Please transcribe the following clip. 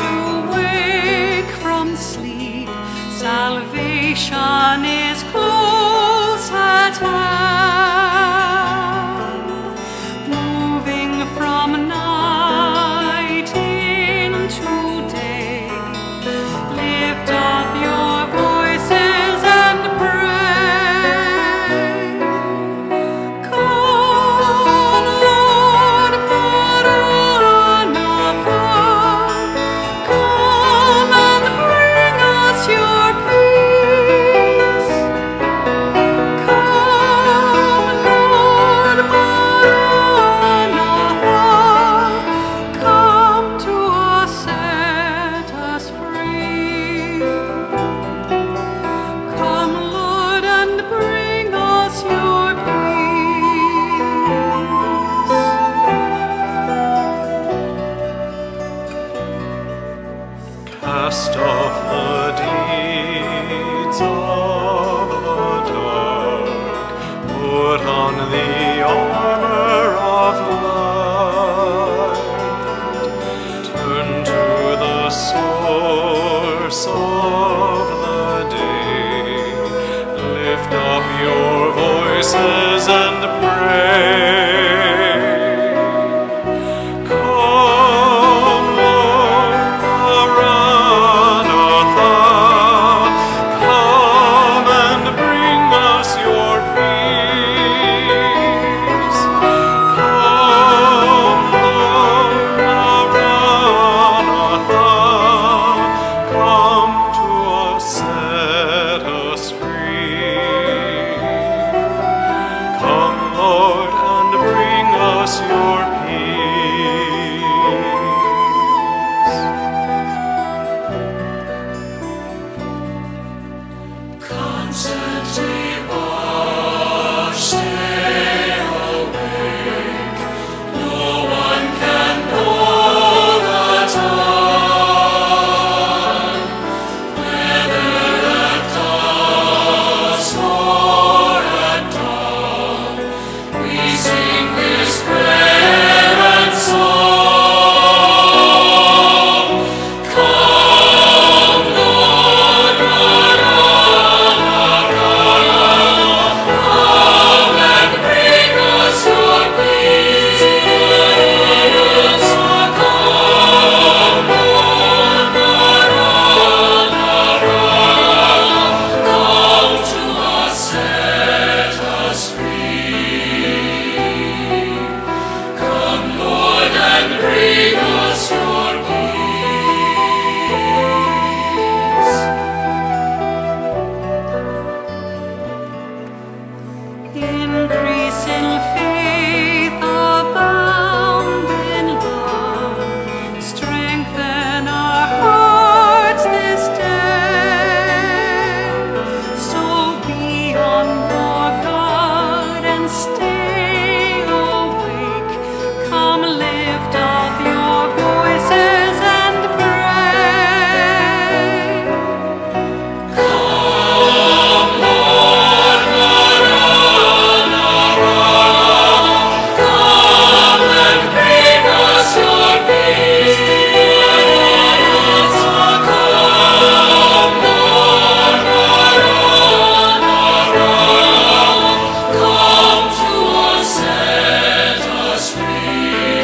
to wake from sleep. Salvation is close at hand. best of the deeds of the dark. Put on the armor of light. Turn to the source of the day. Lift up your voices and It'll me.